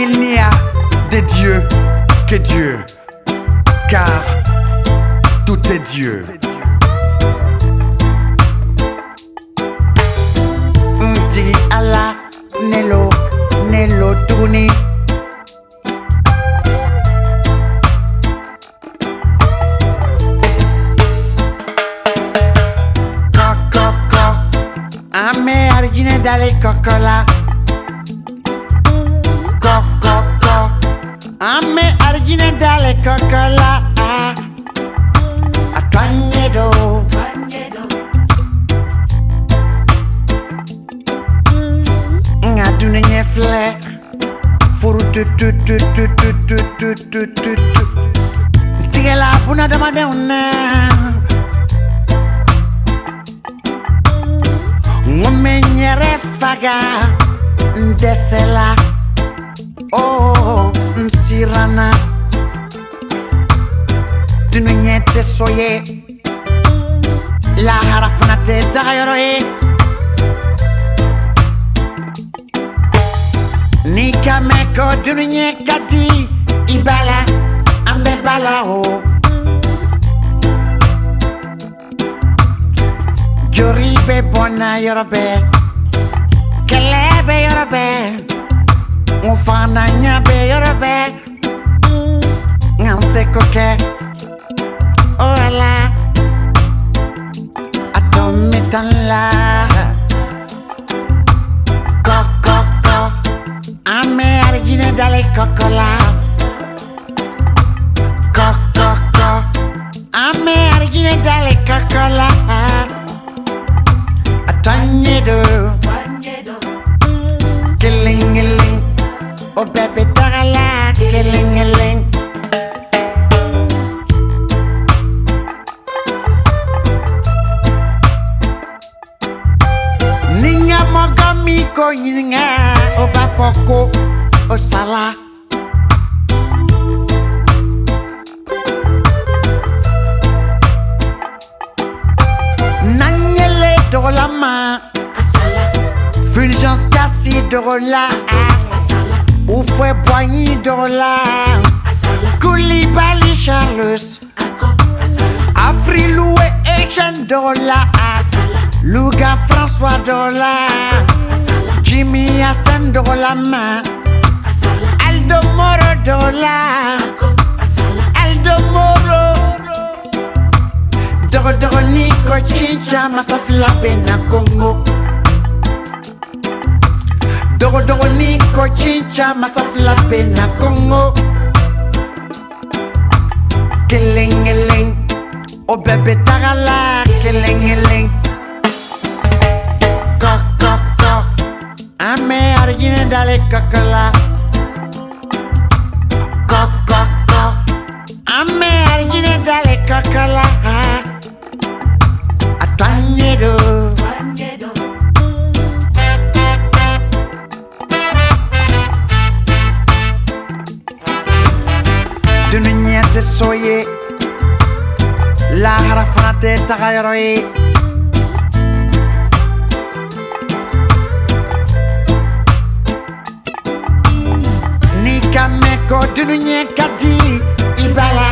Il n'y a des dieux que Dieu, car tout est Dieu. Ndi ala nelo nelo. Kokoko, ame argine dale cocco co. A me argine dalle coccola A cagnedo Nga dune nye fle. Furu tu tu tu tu tu tu tu tu tu tu. Tige la puna dama de unne Ngome nyere faga Ndesela Ndesela oh nsirana dunuɲɛ tɛ sɔ ye lahara fana tɛ dagayɔrɔ ye n'i ka mɛn ko dunuɲɛ ka di i b'a la an o bɛɛ Ngufana nya be. Yorobe Nganse koke Oala la ko ko co Ame argine dalle ko ko co Ame argine dalle coccola do Oh baby, tagala, kilingeling. Ninga mogami ko nyinga, oba foko, osala. Nanyele dolama, asala. Fulgence kasi dola, asala. Oufwe boigny dola Koulibaly Charles. Afrilou et Etienne dola Louga François dola Jimmy Hassan dolama Aldo Moro dola Aldo Moro. Dogo dogo niko chicha masafila pena Congo niko chicha masafila pena Congo Kelengeleng O bebe tagala kelengeleng Kokoko Ame argine dale kokola Kokoko Ame argine dale kokola سوي لا أعرف i تغيري Nika meko dununye kati Ibala,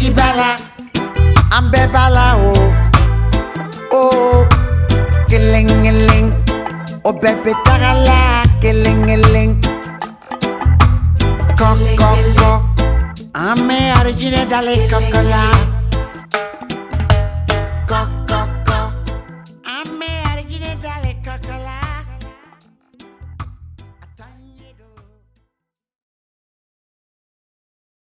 ibala. Ambe bala o. O Kilingeling O bebe tagala Kilingeling Kong, kong, kong. A me origine dalle coccolate